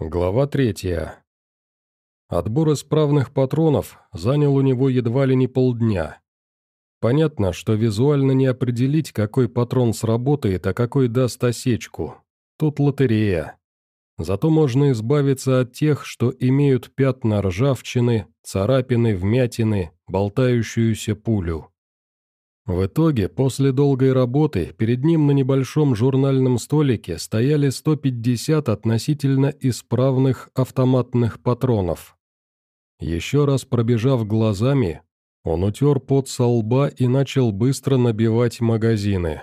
Глава третья. Отбор исправных патронов занял у него едва ли не полдня. Понятно, что визуально не определить, какой патрон сработает, а какой даст осечку. Тут лотерея. Зато можно избавиться от тех, что имеют пятна ржавчины, царапины, вмятины, болтающуюся пулю. В итоге, после долгой работы, перед ним на небольшом журнальном столике стояли 150 относительно исправных автоматных патронов. Еще раз пробежав глазами, он утер пот со лба и начал быстро набивать магазины.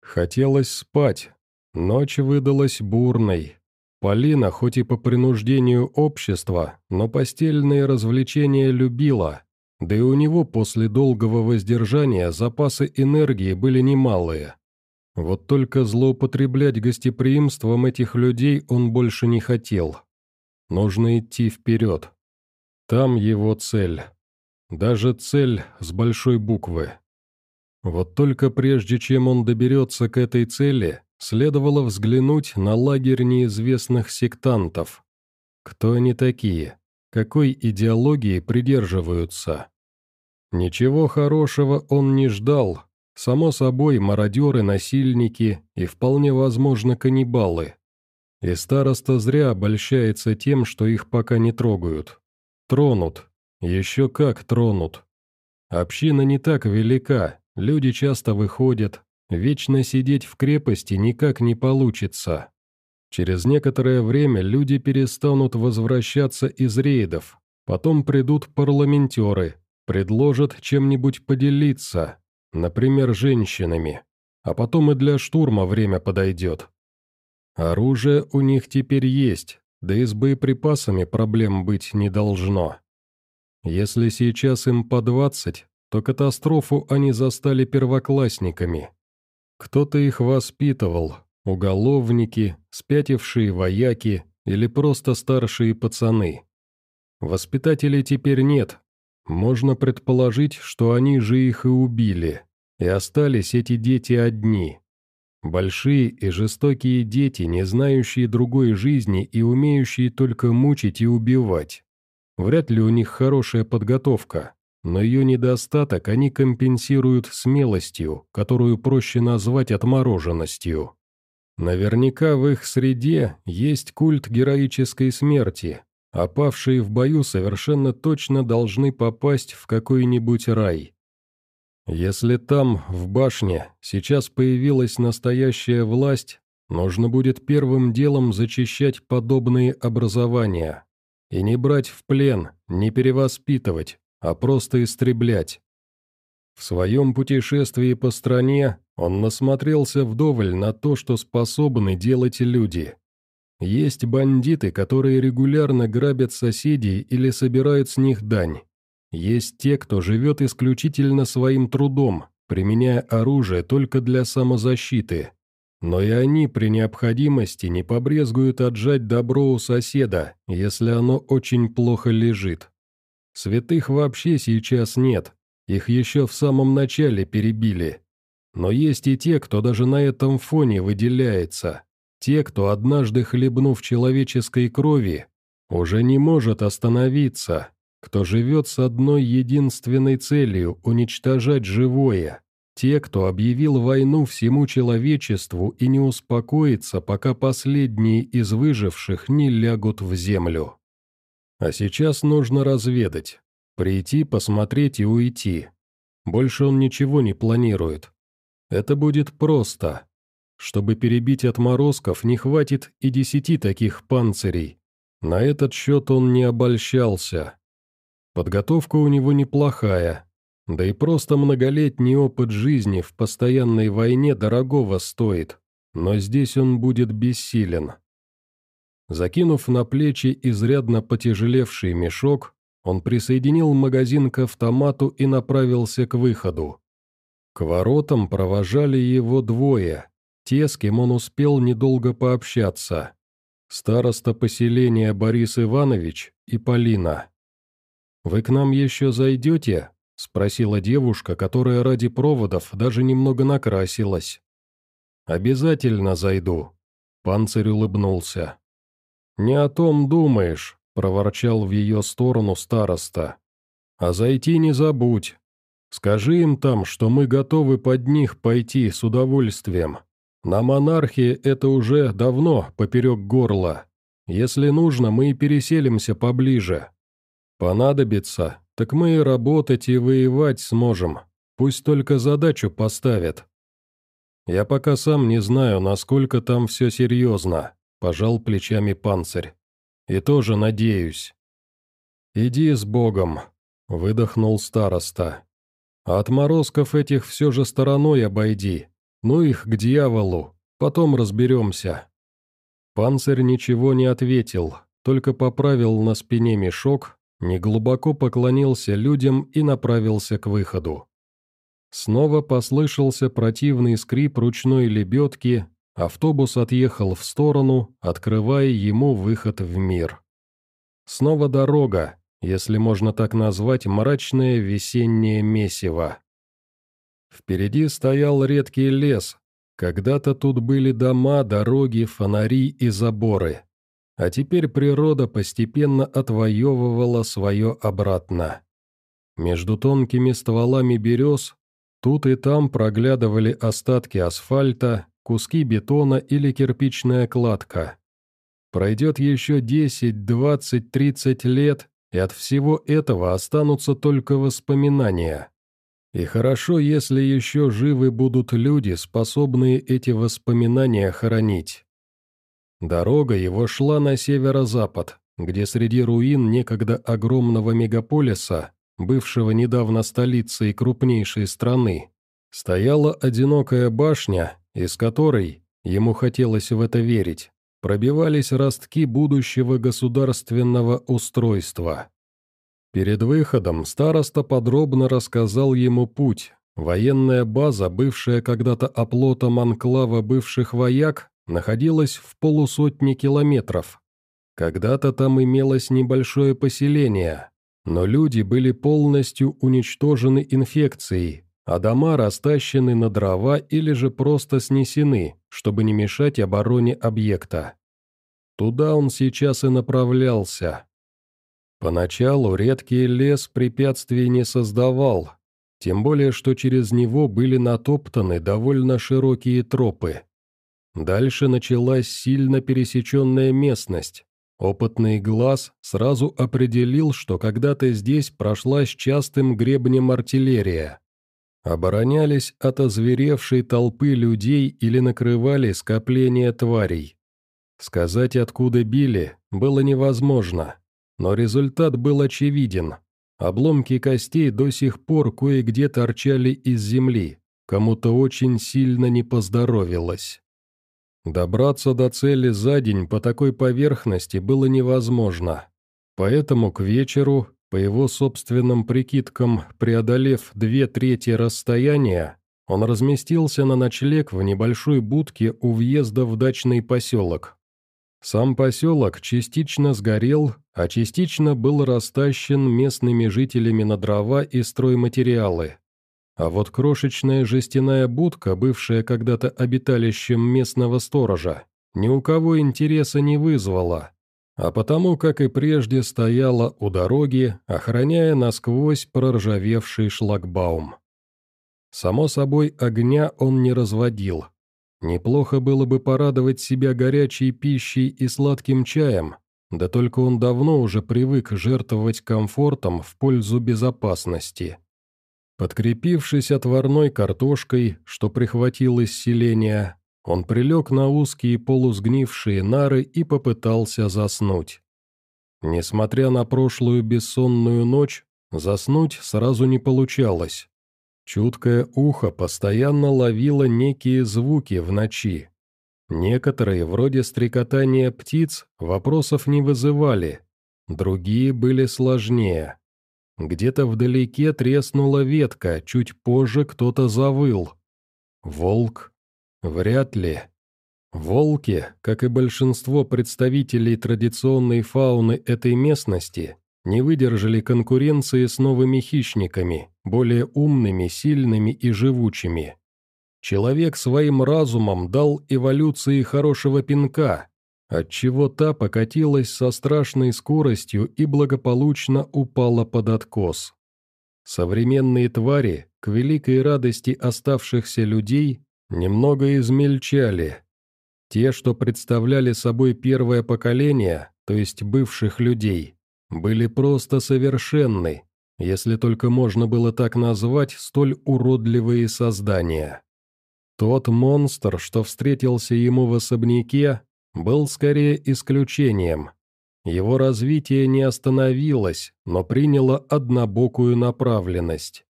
Хотелось спать. Ночь выдалась бурной. Полина, хоть и по принуждению общества, но постельные развлечения любила – да и у него после долгого воздержания запасы энергии были немалые. Вот только злоупотреблять гостеприимством этих людей он больше не хотел. Нужно идти вперед. Там его цель. Даже цель с большой буквы. Вот только прежде чем он доберется к этой цели, следовало взглянуть на лагерь неизвестных сектантов. Кто они такие? какой идеологии придерживаются. Ничего хорошего он не ждал. Само собой, мародеры, насильники и, вполне возможно, каннибалы. И староста зря обольщается тем, что их пока не трогают. Тронут. Еще как тронут. Община не так велика, люди часто выходят. Вечно сидеть в крепости никак не получится. Через некоторое время люди перестанут возвращаться из рейдов, потом придут парламентеры, предложат чем-нибудь поделиться, например, женщинами, а потом и для штурма время подойдет. Оружие у них теперь есть, да и с боеприпасами проблем быть не должно. Если сейчас им по двадцать, то катастрофу они застали первоклассниками. Кто-то их воспитывал, уголовники, спятившие вояки или просто старшие пацаны. Воспитателей теперь нет. Можно предположить, что они же их и убили. И остались эти дети одни. Большие и жестокие дети, не знающие другой жизни и умеющие только мучить и убивать. Вряд ли у них хорошая подготовка, но ее недостаток они компенсируют смелостью, которую проще назвать отмороженностью. Наверняка в их среде есть культ героической смерти, а павшие в бою совершенно точно должны попасть в какой-нибудь рай. Если там, в башне, сейчас появилась настоящая власть, нужно будет первым делом зачищать подобные образования. И не брать в плен, не перевоспитывать, а просто истреблять. В своем путешествии по стране он насмотрелся вдоволь на то, что способны делать люди. Есть бандиты, которые регулярно грабят соседей или собирают с них дань. Есть те, кто живет исключительно своим трудом, применяя оружие только для самозащиты. Но и они при необходимости не побрезгуют отжать добро у соседа, если оно очень плохо лежит. Святых вообще сейчас нет, их еще в самом начале перебили. Но есть и те, кто даже на этом фоне выделяется. Те, кто, однажды хлебнув человеческой крови, уже не может остановиться, кто живет с одной единственной целью – уничтожать живое. Те, кто объявил войну всему человечеству и не успокоится, пока последние из выживших не лягут в землю. А сейчас нужно разведать. Прийти, посмотреть и уйти. Больше он ничего не планирует. Это будет просто. Чтобы перебить отморозков, не хватит и десяти таких панцирей. На этот счет он не обольщался. Подготовка у него неплохая, да и просто многолетний опыт жизни в постоянной войне дорогого стоит, но здесь он будет бессилен. Закинув на плечи изрядно потяжелевший мешок, он присоединил магазин к автомату и направился к выходу. К воротам провожали его двое, те, с кем он успел недолго пообщаться. Староста поселения Борис Иванович и Полина. «Вы к нам еще зайдете?» – спросила девушка, которая ради проводов даже немного накрасилась. «Обязательно зайду», – панцирь улыбнулся. «Не о том думаешь», — проворчал в ее сторону староста. «А зайти не забудь. Скажи им там, что мы готовы под них пойти с удовольствием. На монархии это уже давно поперек горла. Если нужно, мы и переселимся поближе. Понадобится, так мы и работать, и воевать сможем. Пусть только задачу поставят. Я пока сам не знаю, насколько там все серьезно. Пожал плечами панцирь. «И тоже надеюсь». «Иди с Богом», — выдохнул староста. «А отморозков этих все же стороной обойди. Ну их к дьяволу, потом разберемся». Панцирь ничего не ответил, только поправил на спине мешок, неглубоко поклонился людям и направился к выходу. Снова послышался противный скрип ручной лебедки, Автобус отъехал в сторону, открывая ему выход в мир. Снова дорога, если можно так назвать мрачное весеннее месиво. Впереди стоял редкий лес. Когда-то тут были дома, дороги, фонари и заборы. А теперь природа постепенно отвоевывала свое обратно. Между тонкими стволами берез тут и там проглядывали остатки асфальта, куски бетона или кирпичная кладка. Пройдет еще 10, 20, 30 лет, и от всего этого останутся только воспоминания. И хорошо, если еще живы будут люди, способные эти воспоминания хранить. Дорога его шла на северо-запад, где среди руин некогда огромного мегаполиса, бывшего недавно столицей крупнейшей страны, стояла одинокая башня, из которой, ему хотелось в это верить, пробивались ростки будущего государственного устройства. Перед выходом староста подробно рассказал ему путь. Военная база, бывшая когда-то оплотом анклава бывших вояк, находилась в полусотни километров. Когда-то там имелось небольшое поселение, но люди были полностью уничтожены инфекцией, а дома растащены на дрова или же просто снесены, чтобы не мешать обороне объекта. Туда он сейчас и направлялся. Поначалу редкий лес препятствий не создавал, тем более что через него были натоптаны довольно широкие тропы. Дальше началась сильно пересеченная местность. Опытный глаз сразу определил, что когда-то здесь прошла с частым гребнем артиллерия. Оборонялись от озверевшей толпы людей или накрывали скопление тварей. Сказать, откуда били, было невозможно, но результат был очевиден. Обломки костей до сих пор кое-где торчали из земли, кому-то очень сильно не поздоровилось. Добраться до цели за день по такой поверхности было невозможно, поэтому к вечеру по его собственным прикидкам, преодолев две трети расстояния, он разместился на ночлег в небольшой будке у въезда в дачный поселок. Сам поселок частично сгорел, а частично был растащен местными жителями на дрова и стройматериалы. А вот крошечная жестяная будка, бывшая когда-то обиталищем местного сторожа, ни у кого интереса не вызвала а потому, как и прежде, стояла у дороги, охраняя насквозь проржавевший шлагбаум. Само собой, огня он не разводил. Неплохо было бы порадовать себя горячей пищей и сладким чаем, да только он давно уже привык жертвовать комфортом в пользу безопасности. Подкрепившись отварной картошкой, что прихватил из селения, он прилег на узкие полусгнившие нары и попытался заснуть. Несмотря на прошлую бессонную ночь, заснуть сразу не получалось. Чуткое ухо постоянно ловило некие звуки в ночи. Некоторые, вроде стрекотания птиц, вопросов не вызывали, другие были сложнее. Где-то вдалеке треснула ветка, чуть позже кто-то завыл. Волк, Вряд ли. Волки, как и большинство представителей традиционной фауны этой местности, не выдержали конкуренции с новыми хищниками, более умными, сильными и живучими. Человек своим разумом дал эволюции хорошего пинка, отчего та покатилась со страшной скоростью и благополучно упала под откос. Современные твари, к великой радости оставшихся людей, немного измельчали. Те, что представляли собой первое поколение, то есть бывших людей, были просто совершенны, если только можно было так назвать столь уродливые создания. Тот монстр, что встретился ему в особняке, был скорее исключением. Его развитие не остановилось, но приняло однобокую направленность.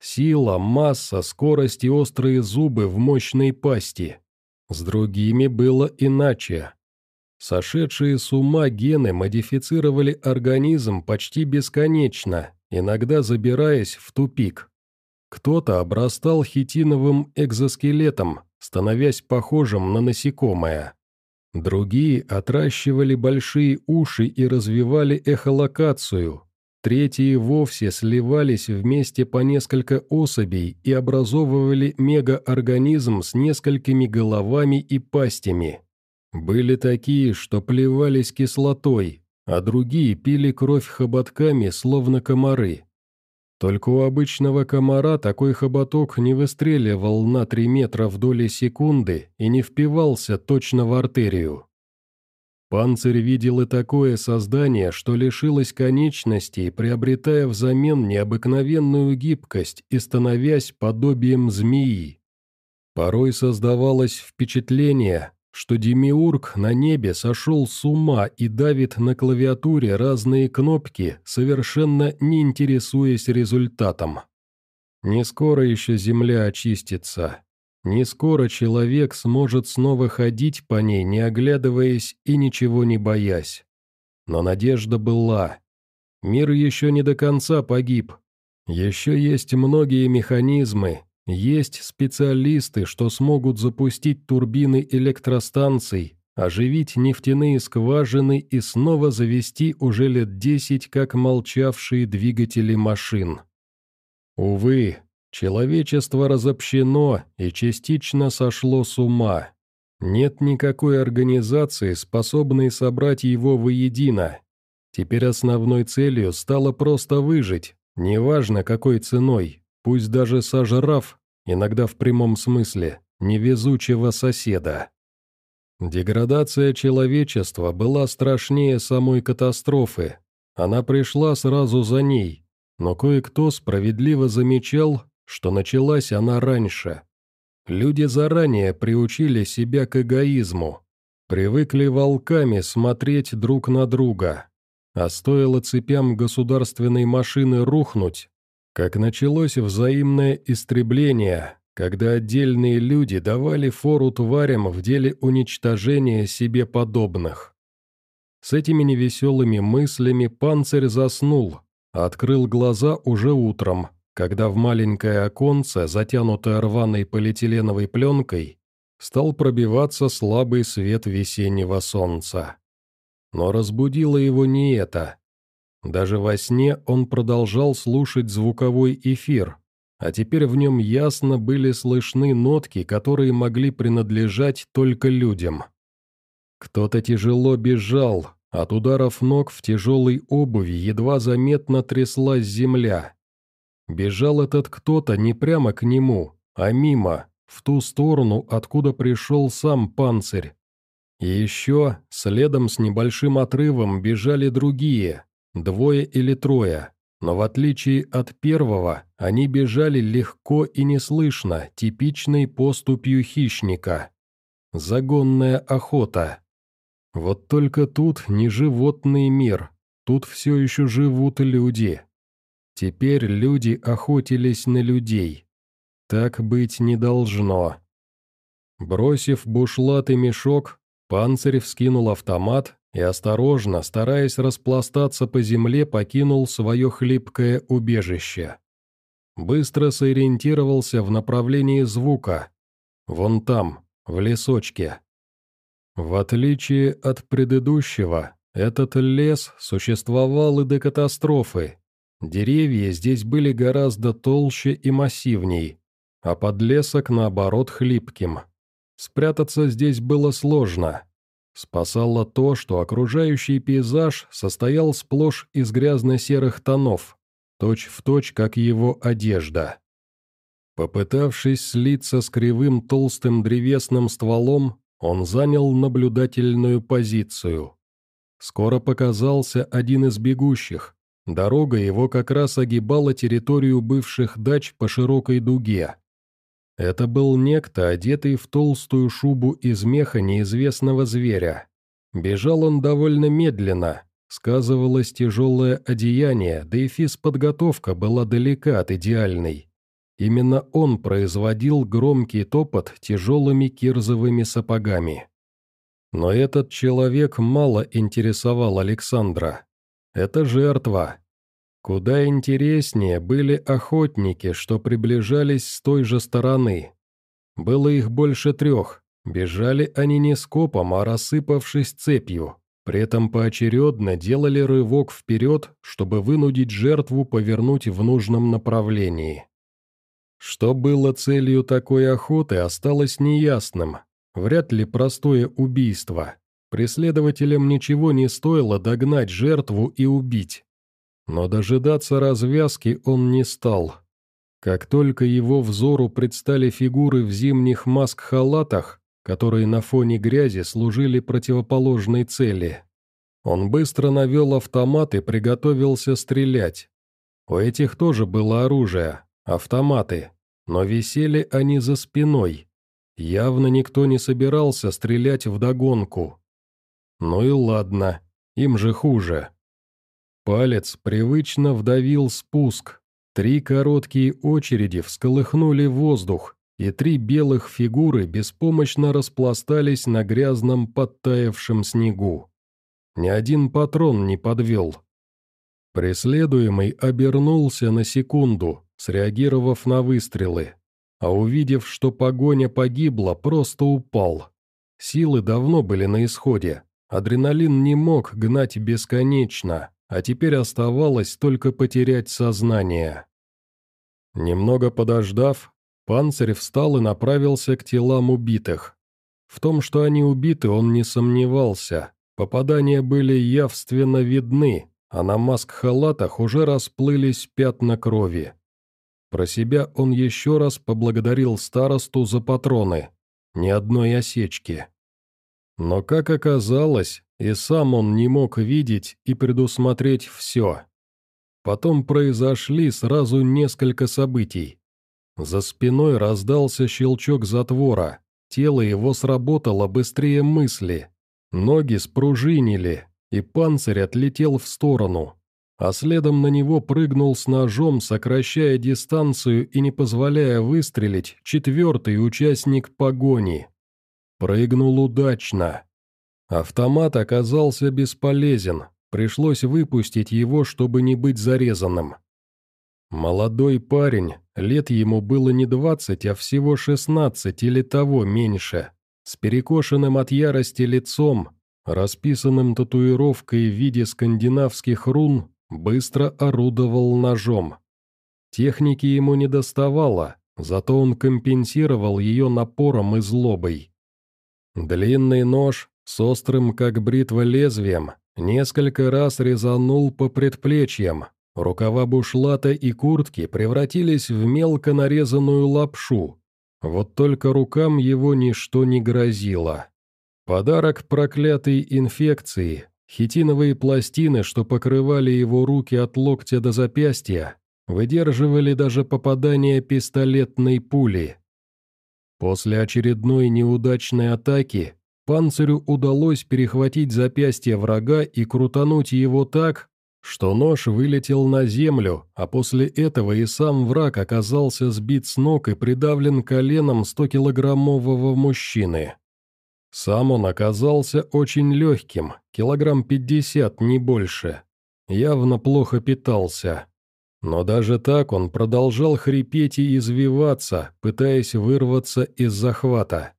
Сила, масса, скорость и острые зубы в мощной пасти. С другими было иначе. Сошедшие с ума гены модифицировали организм почти бесконечно, иногда забираясь в тупик. Кто-то обрастал хитиновым экзоскелетом, становясь похожим на насекомое. Другие отращивали большие уши и развивали эхолокацию. Третьи вовсе сливались вместе по несколько особей и образовывали мегаорганизм с несколькими головами и пастями. Были такие, что плевались кислотой, а другие пили кровь хоботками, словно комары. Только у обычного комара такой хоботок не выстреливал на три метра в доли секунды и не впивался точно в артерию. Панцирь видел и такое создание, что лишилось конечностей, приобретая взамен необыкновенную гибкость и становясь подобием змеи. Порой создавалось впечатление, что Демиург на небе сошел с ума и давит на клавиатуре разные кнопки, совершенно не интересуясь результатом. Не скоро еще Земля очистится. Не скоро человек сможет снова ходить по ней, не оглядываясь и ничего не боясь. Но надежда была. Мир еще не до конца погиб. Еще есть многие механизмы, есть специалисты, что смогут запустить турбины электростанций, оживить нефтяные скважины и снова завести уже лет десять как молчавшие двигатели машин. Увы, человечество разобщено и частично сошло с ума. Нет никакой организации, способной собрать его воедино. Теперь основной целью стало просто выжить, неважно какой ценой, пусть даже сожрав, иногда в прямом смысле, невезучего соседа. Деградация человечества была страшнее самой катастрофы. Она пришла сразу за ней, но кое-кто справедливо замечал, что началась она раньше. Люди заранее приучили себя к эгоизму, привыкли волками смотреть друг на друга. А стоило цепям государственной машины рухнуть, как началось взаимное истребление, когда отдельные люди давали фору тварям в деле уничтожения себе подобных. С этими невеселыми мыслями панцирь заснул, открыл глаза уже утром, когда в маленькое оконце, затянутое рваной полиэтиленовой пленкой, стал пробиваться слабый свет весеннего солнца. Но разбудило его не это. Даже во сне он продолжал слушать звуковой эфир, а теперь в нем ясно были слышны нотки, которые могли принадлежать только людям. Кто-то тяжело бежал, от ударов ног в тяжелой обуви едва заметно тряслась земля. Бежал этот кто-то не прямо к нему, а мимо, в ту сторону, откуда пришел сам панцирь. И еще, следом с небольшим отрывом, бежали другие, Двое или трое, но в отличие от первого, они бежали легко и неслышно, типичной поступью хищника. Загонная охота. Вот только тут не животный мир, тут все еще живут люди. Теперь люди охотились на людей. Так быть не должно. Бросив бушлат и мешок, панцирь вскинул автомат и осторожно, стараясь распластаться по земле, покинул свое хлипкое убежище. Быстро сориентировался в направлении звука. Вон там, в лесочке. В отличие от предыдущего, этот лес существовал и до катастрофы. Деревья здесь были гораздо толще и массивней, а подлесок, наоборот, хлипким. Спрятаться здесь было сложно, Спасало то, что окружающий пейзаж состоял сплошь из грязно-серых тонов, точь-в-точь, точь, как его одежда. Попытавшись слиться с кривым толстым древесным стволом, он занял наблюдательную позицию. Скоро показался один из бегущих. Дорога его как раз огибала территорию бывших дач по широкой дуге. Это был некто, одетый в толстую шубу из меха неизвестного зверя. Бежал он довольно медленно, сказывалось тяжелое одеяние, да и физподготовка была далека от идеальной. Именно он производил громкий топот тяжелыми кирзовыми сапогами. Но этот человек мало интересовал Александра. Это жертва, Куда интереснее были охотники, что приближались с той же стороны. Было их больше трех, бежали они не скопом, а рассыпавшись цепью, при этом поочередно делали рывок вперед, чтобы вынудить жертву повернуть в нужном направлении. Что было целью такой охоты, осталось неясным. Вряд ли простое убийство. Преследователям ничего не стоило догнать жертву и убить. Но дожидаться развязки он не стал. Как только его взору предстали фигуры в зимних маск-халатах, которые на фоне грязи служили противоположной цели, он быстро навел автомат и приготовился стрелять. У этих тоже было оружие, автоматы, но висели они за спиной. Явно никто не собирался стрелять вдогонку. Ну и ладно, им же хуже. Палец привычно вдавил спуск. Три короткие очереди всколыхнули воздух, и три белых фигуры беспомощно распластались на грязном подтаявшем снегу. Ни один патрон не подвел. Преследуемый обернулся на секунду, среагировав на выстрелы, а увидев, что погоня погибла, просто упал. Силы давно были на исходе, адреналин не мог гнать бесконечно а теперь оставалось только потерять сознание. Немного подождав, панцирь встал и направился к телам убитых. В том, что они убиты, он не сомневался. Попадания были явственно видны, а на маск-халатах уже расплылись пятна крови. Про себя он еще раз поблагодарил старосту за патроны. Ни одной осечки. Но, как оказалось, и сам он не мог видеть и предусмотреть все. Потом произошли сразу несколько событий. За спиной раздался щелчок затвора, тело его сработало быстрее мысли, ноги спружинили, и панцирь отлетел в сторону, а следом на него прыгнул с ножом, сокращая дистанцию и не позволяя выстрелить, четвертый участник погони. Прыгнул удачно, Автомат оказался бесполезен, пришлось выпустить его, чтобы не быть зарезанным. Молодой парень, лет ему было не двадцать, а всего шестнадцать или того меньше, с перекошенным от ярости лицом, расписанным татуировкой в виде скандинавских рун, быстро орудовал ножом. Техники ему не доставало, зато он компенсировал ее напором и злобой. Длинный нож, с острым, как бритва, лезвием, несколько раз резанул по предплечьям. Рукава бушлата и куртки превратились в мелко нарезанную лапшу. Вот только рукам его ничто не грозило. Подарок проклятой инфекции, хитиновые пластины, что покрывали его руки от локтя до запястья, выдерживали даже попадание пистолетной пули. После очередной неудачной атаки Панцирю удалось перехватить запястье врага и крутануть его так, что нож вылетел на землю, а после этого и сам враг оказался сбит с ног и придавлен коленом 100-килограммового мужчины. Сам он оказался очень легким, килограмм 50, не больше. Явно плохо питался. Но даже так он продолжал хрипеть и извиваться, пытаясь вырваться из захвата.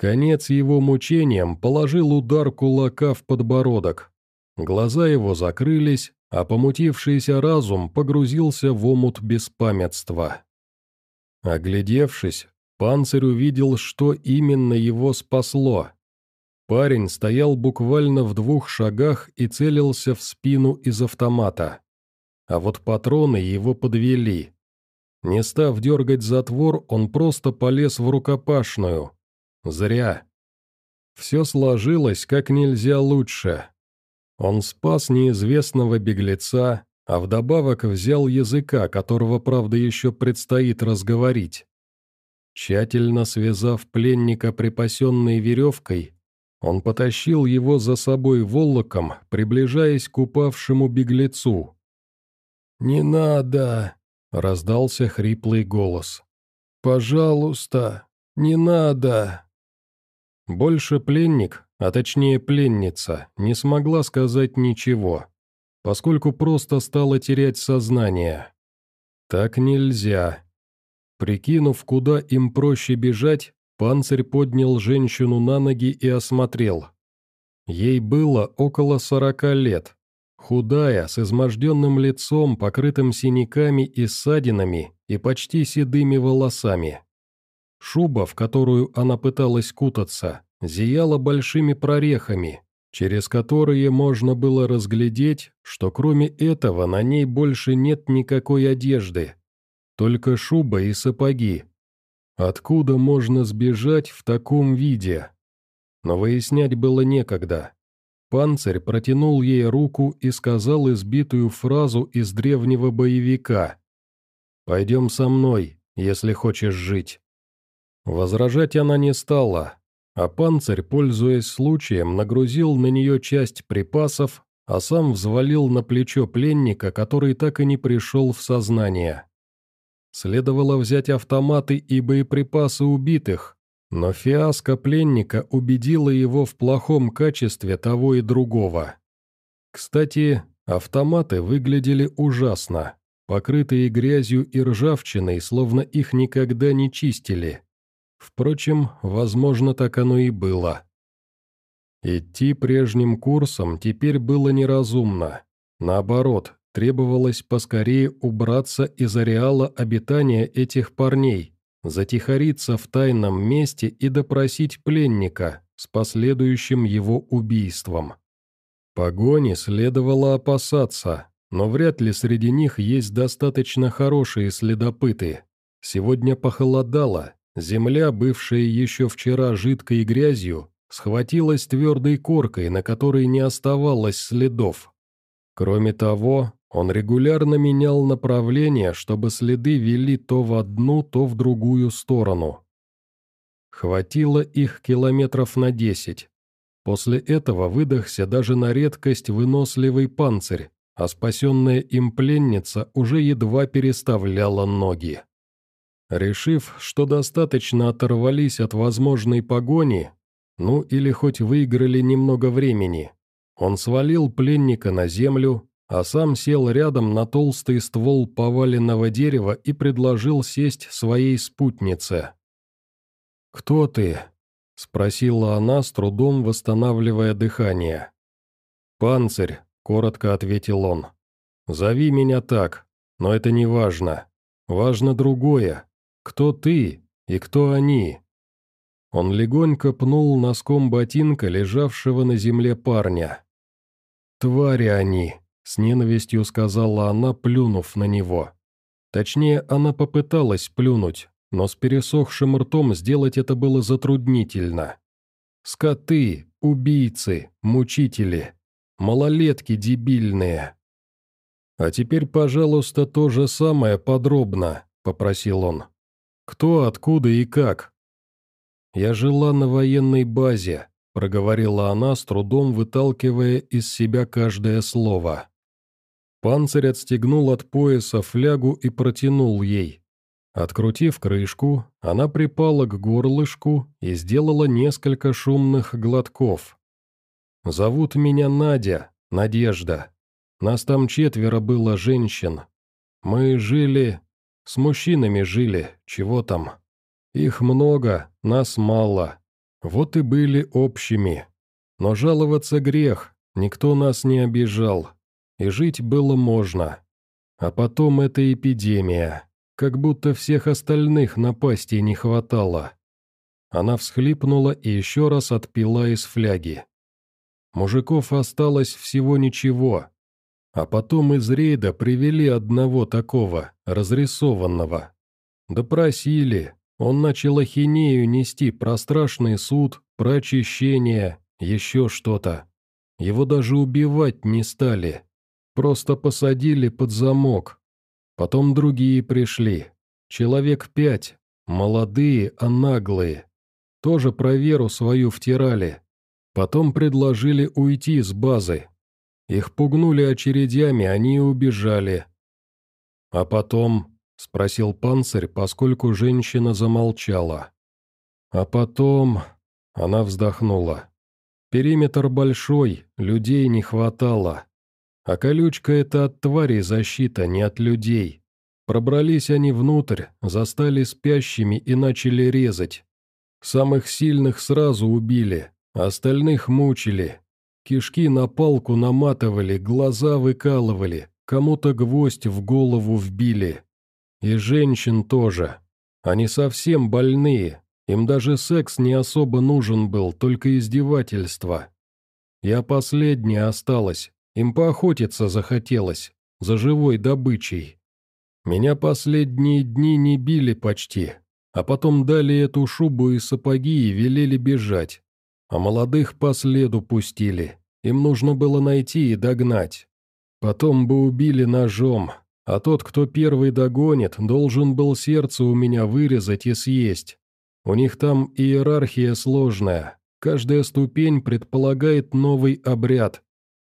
Конец его мучениям положил удар кулака в подбородок. Глаза его закрылись, а помутившийся разум погрузился в омут беспамятства. Оглядевшись, панцирь увидел, что именно его спасло. Парень стоял буквально в двух шагах и целился в спину из автомата. А вот патроны его подвели. Не став дергать затвор, он просто полез в рукопашную. Зря. Все сложилось как нельзя лучше. Он спас неизвестного беглеца, а вдобавок взял языка, которого, правда, еще предстоит разговорить. Тщательно связав пленника припасенной веревкой, он потащил его за собой волоком, приближаясь к упавшему беглецу. «Не надо!» — раздался хриплый голос. «Пожалуйста, не надо!» Больше пленник, а точнее пленница, не смогла сказать ничего, поскольку просто стала терять сознание. Так нельзя. Прикинув, куда им проще бежать, Панцирь поднял женщину на ноги и осмотрел. Ей было около сорока лет. Худая, с изможденным лицом, покрытым синяками и ссадинами и почти седыми волосами. Шуба, в которую она пыталась кутаться, зияла большими прорехами, через которые можно было разглядеть, что кроме этого на ней больше нет никакой одежды, только шуба и сапоги, Откуда можно сбежать в таком виде? Но выяснять было некогда. Панцирь протянул ей руку и сказал избитую фразу из древнего боевика. «Пойдем со мной, если хочешь жить». Возражать она не стала, а панцирь, пользуясь случаем, нагрузил на нее часть припасов, а сам взвалил на плечо пленника, который так и не пришел в сознание. Следовало взять автоматы и боеприпасы убитых, но фиаско пленника убедила его в плохом качестве того и другого. Кстати, автоматы выглядели ужасно, покрытые грязью и ржавчиной, словно их никогда не чистили. Впрочем, возможно, так оно и было. Идти прежним курсом теперь было неразумно. Наоборот, Требовалось поскорее убраться из ареала обитания этих парней, затихариться в тайном месте и допросить пленника с последующим его убийством. Погони следовало опасаться, но вряд ли среди них есть достаточно хорошие следопыты. Сегодня похолодало, земля, бывшая еще вчера жидкой грязью, схватилась твердой коркой, на которой не оставалось следов. Кроме того, он регулярно менял направление, чтобы следы вели то в одну, то в другую сторону. Хватило их километров на десять. После этого выдохся даже на редкость выносливый панцирь, а спасенная им пленница уже едва переставляла ноги. Решив, что достаточно оторвались от возможной погони, ну или хоть выиграли немного времени, он свалил пленника на землю, а сам сел рядом на толстый ствол поваленного дерева и предложил сесть своей спутнице. «Кто ты?» — спросила она, с трудом восстанавливая дыхание. «Панцирь», — коротко ответил он. «Зови меня так, но это не важно. Важно другое. Кто ты и кто они?» Он легонько пнул носком ботинка лежавшего на земле парня. «Твари они!» С ненавистью сказала она, плюнув на него. Точнее, она попыталась плюнуть, но с пересохшим ртом сделать это было затруднительно. «Скоты, убийцы, мучители, малолетки дебильные». «А теперь, пожалуйста, то же самое подробно», — попросил он. «Кто, откуда и как?» «Я жила на военной базе», — проговорила она, с трудом выталкивая из себя каждое слово. Панцирь отстегнул от пояса флягу и протянул ей. Открутив крышку, она припала к горлышку и сделала несколько шумных глотков. «Зовут меня Надя, Надежда. Нас там четверо было женщин. Мы жили... С мужчинами жили, чего там. Их много, нас мало. Вот и были общими. Но жаловаться грех, никто нас не обижал и жить было можно. А потом эта эпидемия, как будто всех остальных напастей не хватало. Она всхлипнула и еще раз отпила из фляги. Мужиков осталось всего ничего. А потом из рейда привели одного такого, разрисованного. Допросили. Он начал ахинею нести про страшный суд, про очищение, еще что-то. Его даже убивать не стали. Просто посадили под замок. Потом другие пришли. Человек пять. Молодые, а наглые. Тоже про веру свою втирали. Потом предложили уйти с базы. Их пугнули очередями, они убежали. А потом, — спросил панцирь, поскольку женщина замолчала. «А потом...» — она вздохнула. «Периметр большой, людей не хватало. А колючка — это от тварей защита, не от людей. Пробрались они внутрь, застали спящими и начали резать. Самых сильных сразу убили, остальных мучили. Кишки на палку наматывали, глаза выкалывали, кому-то гвоздь в голову вбили. И женщин тоже. Они совсем больные, им даже секс не особо нужен был, только издевательство. Я последняя осталась, им поохотиться захотелось, за живой добычей. Меня последние дни не били почти, а потом дали эту шубу и сапоги и велели бежать. А молодых по следу пустили, им нужно было найти и догнать. Потом бы убили ножом, а тот, кто первый догонит, должен был сердце у меня вырезать и съесть. У них там иерархия сложная, каждая ступень предполагает новый обряд.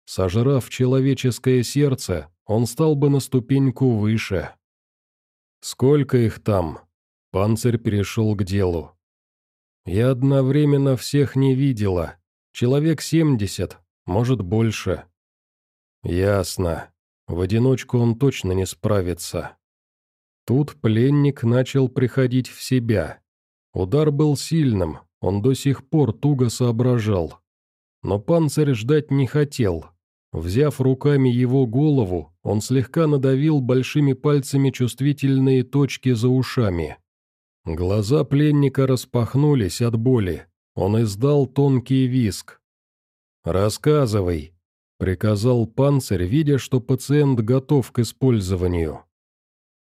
Сожрав человеческое сердце, он стал бы на ступеньку выше. «Сколько их там?» Панцирь перешел к делу. «Я одновременно всех не видела. Человек семьдесят, может, больше». «Ясно. В одиночку он точно не справится. Тут пленник начал приходить в себя. Удар был сильным, он до сих пор туго соображал. Но панцирь ждать не хотел. Взяв руками его голову, он слегка надавил большими пальцами чувствительные точки за ушами. Глаза пленника распахнулись от боли. Он издал тонкий виск. «Рассказывай», приказал панцирь, видя, что пациент готов к использованию.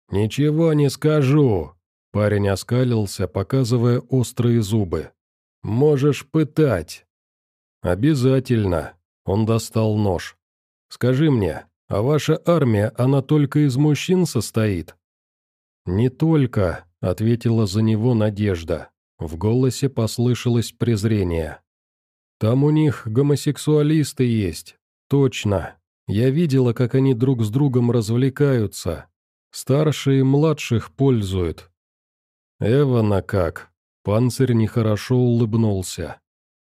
«Ничего не скажу», — парень оскалился, показывая острые зубы. «Можешь пытать». «Обязательно», — он достал нож. «Скажи мне, а ваша армия, она только из мужчин состоит?» «Не только», — ответила за него Надежда. В голосе послышалось презрение. «Там у них гомосексуалисты есть, «Точно. Я видела, как они друг с другом развлекаются. Старшие младших пользуют». «Эвана как?» Панцирь нехорошо улыбнулся.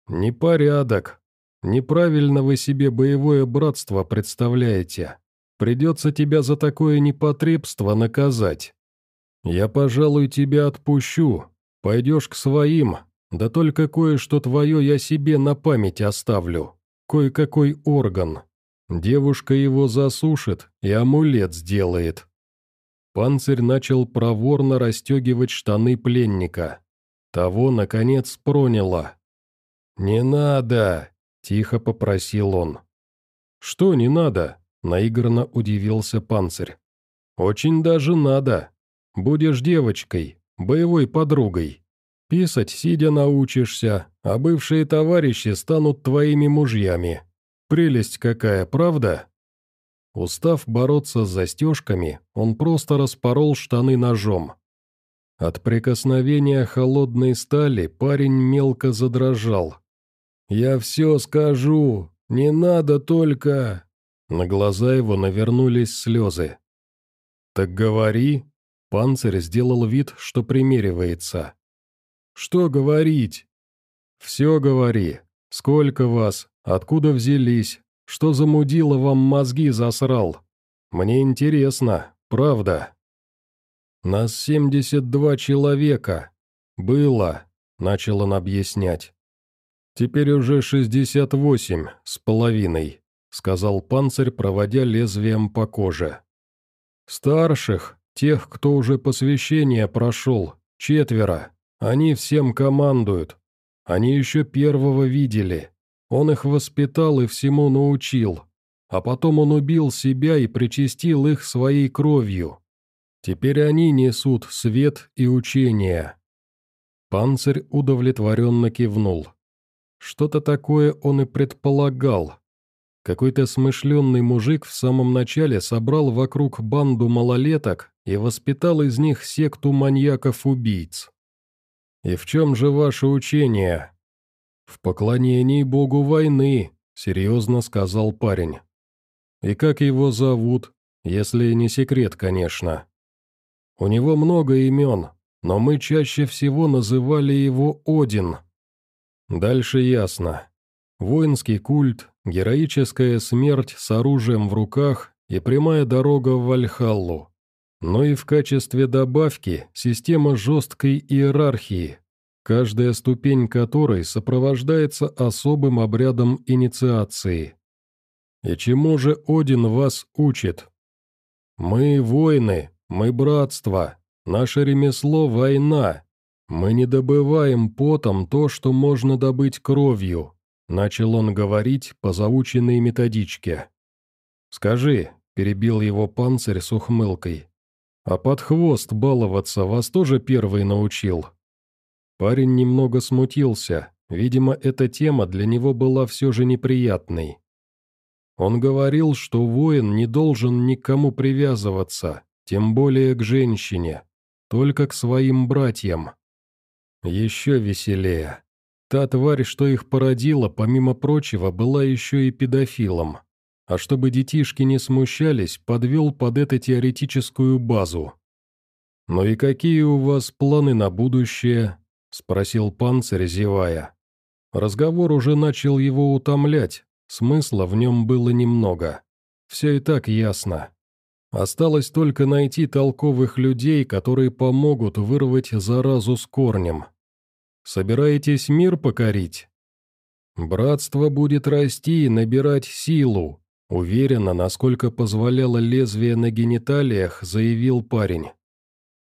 «Непорядок. Неправильно вы себе боевое братство представляете. Придется тебя за такое непотребство наказать. Я, пожалуй, тебя отпущу. Пойдешь к своим, да только кое-что твое я себе на память оставлю» кое-какой орган. Девушка его засушит и амулет сделает. Панцирь начал проворно расстегивать штаны пленника. Того, наконец, проняло. «Не надо!» – тихо попросил он. «Что не надо?» – наигранно удивился панцирь. «Очень даже надо. Будешь девочкой, боевой подругой. Писать сидя научишься, а бывшие товарищи станут твоими мужьями. Прелесть какая, правда?» Устав бороться с застежками, он просто распорол штаны ножом. От прикосновения холодной стали парень мелко задрожал. «Я все скажу, не надо только...» На глаза его навернулись слезы. «Так говори», — панцирь сделал вид, что примеривается. Что говорить?» «Все говори. Сколько вас? Откуда взялись? Что замудило вам мозги засрал? Мне интересно, правда». «Нас семьдесят два человека. Было», — начал он объяснять. «Теперь уже шестьдесят восемь с половиной», — сказал панцирь, проводя лезвием по коже. «Старших, тех, кто уже посвящение прошел, четверо. Они всем командуют. Они еще первого видели. Он их воспитал и всему научил. А потом он убил себя и причастил их своей кровью. Теперь они несут свет и учение». Панцирь удовлетворенно кивнул. Что-то такое он и предполагал. Какой-то смышленный мужик в самом начале собрал вокруг банду малолеток и воспитал из них секту маньяков-убийц. «И в чем же ваше учение?» «В поклонении богу войны», — серьезно сказал парень. «И как его зовут, если не секрет, конечно?» «У него много имен, но мы чаще всего называли его Один». Дальше ясно. Воинский культ, героическая смерть с оружием в руках и прямая дорога в Вальхаллу. Но и в качестве добавки система жесткой иерархии, каждая ступень которой сопровождается особым обрядом инициации. И чему же Один вас учит? Мы воины, мы братство, наше ремесло – война. Мы не добываем потом то, что можно добыть кровью, начал он говорить по заученной методичке. «Скажи», – перебил его панцирь с ухмылкой, «а под хвост баловаться вас тоже первый научил?» Парень немного смутился, видимо, эта тема для него была все же неприятной. Он говорил, что воин не должен никому привязываться, тем более к женщине, только к своим братьям. Еще веселее. Та тварь, что их породила, помимо прочего, была еще и педофилом. А чтобы детишки не смущались, подвел под это теоретическую базу. «Ну и какие у вас планы на будущее?» — спросил панцирь, зевая. Разговор уже начал его утомлять, смысла в нем было немного. Все и так ясно. Осталось только найти толковых людей, которые помогут вырвать заразу с корнем. Собираетесь мир покорить? Братство будет расти и набирать силу, уверенно, насколько позволяло лезвие на гениталиях, заявил парень.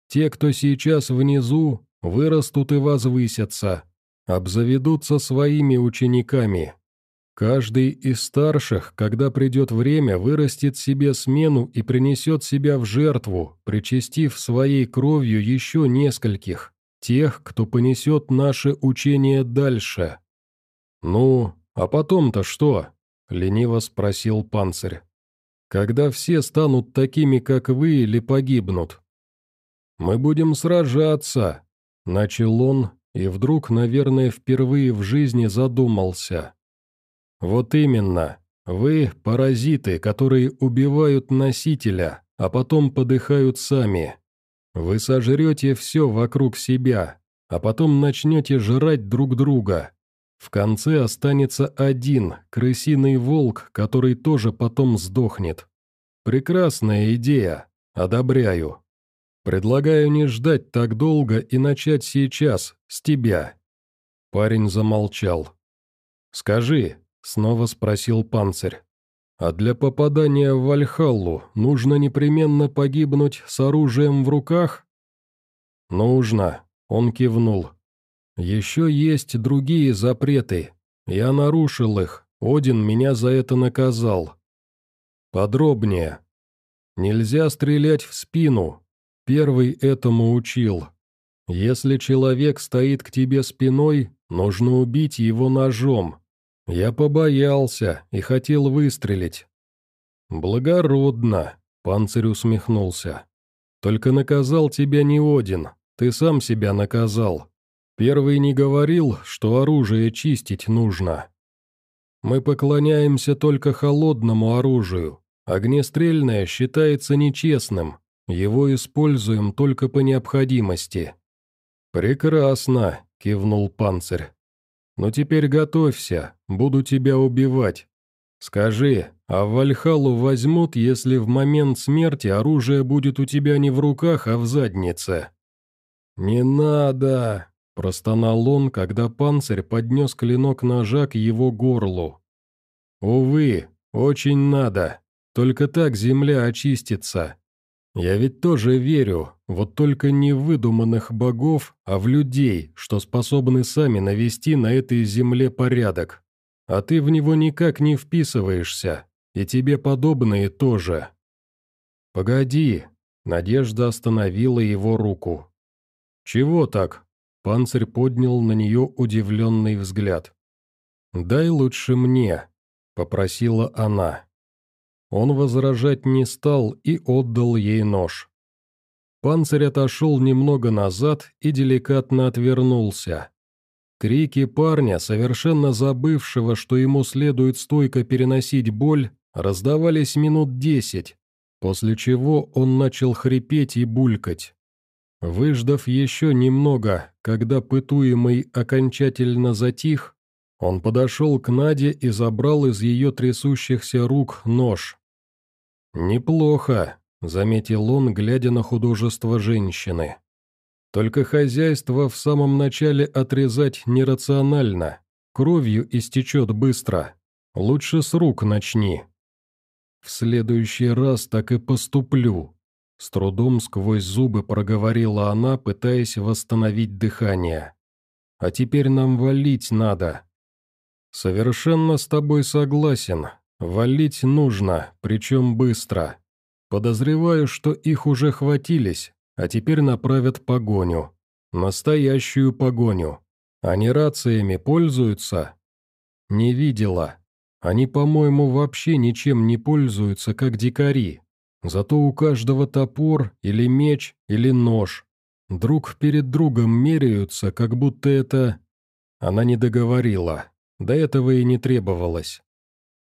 Те, кто сейчас внизу, вырастут и возвысятся, обзаведутся своими учениками. Каждый из старших, когда придет время, вырастет себе смену и принесет себя в жертву, причастив своей кровью еще нескольких, тех, кто понесет наше учение дальше. «Ну, а потом-то что?» — лениво спросил панцирь. «Когда все станут такими, как вы, или погибнут?» «Мы будем сражаться», — начал он, и вдруг, наверное, впервые в жизни задумался. «Вот именно. Вы – паразиты, которые убивают носителя, а потом подыхают сами. Вы сожрете все вокруг себя, а потом начнете жрать друг друга. В конце останется один, крысиный волк, который тоже потом сдохнет. Прекрасная идея. Одобряю. Предлагаю не ждать так долго и начать сейчас, с тебя». Парень замолчал. «Скажи, Снова спросил панцирь. «А для попадания в Вальхаллу нужно непременно погибнуть с оружием в руках?» «Нужно», — он кивнул. «Еще есть другие запреты. Я нарушил их. Один меня за это наказал. Подробнее. Нельзя стрелять в спину. Первый этому учил. Если человек стоит к тебе спиной, нужно убить его ножом, я побоялся и хотел выстрелить. «Благородно», — панцирь усмехнулся. «Только наказал тебя не Один, ты сам себя наказал. Первый не говорил, что оружие чистить нужно. Мы поклоняемся только холодному оружию. Огнестрельное считается нечестным, его используем только по необходимости». «Прекрасно», — кивнул панцирь. Но теперь готовься, буду тебя убивать. Скажи, а Вальхалу возьмут, если в момент смерти оружие будет у тебя не в руках, а в заднице?» «Не надо!» – простонал он, когда панцирь поднес клинок ножа к его горлу. «Увы, очень надо. Только так земля очистится. Я ведь тоже верю, вот только не в выдуманных богов, а в людей, что способны сами навести на этой земле порядок. А ты в него никак не вписываешься, и тебе подобные тоже. Погоди, Надежда остановила его руку. «Чего так?» Панцирь поднял на нее удивленный взгляд. «Дай лучше мне», — попросила она. Он возражать не стал и отдал ей нож. Панцирь отошел немного назад и деликатно отвернулся. Крики парня, совершенно забывшего, что ему следует стойко переносить боль, раздавались минут десять, после чего он начал хрипеть и булькать. Выждав еще немного, когда пытуемый окончательно затих, он подошел к Наде и забрал из ее трясущихся рук нож. «Неплохо», — заметил он, глядя на художество женщины. «Только хозяйство в самом начале отрезать нерационально, кровью истечет быстро. Лучше с рук начни». «В следующий раз так и поступлю», — с трудом сквозь зубы проговорила она, пытаясь восстановить дыхание. «А теперь нам валить надо». «Совершенно с тобой согласен. Валить нужно, причем быстро. Подозреваю, что их уже хватились, а теперь направят погоню. Настоящую погоню. Они рациями пользуются?» «Не видела», они, по-моему, вообще ничем не пользуются, как дикари. Зато у каждого топор или меч или нож. Друг перед другом меряются, как будто это... Она не договорила. До этого и не требовалось.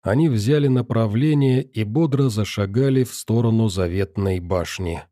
Они взяли направление и бодро зашагали в сторону заветной башни.